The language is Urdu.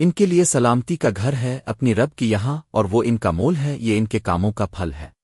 ان کے لیے سلامتی کا گھر ہے، اپنی رب کی یہاں، اور وہ ان کا مول ہے، یہ ان کے کاموں کا پھل ہے۔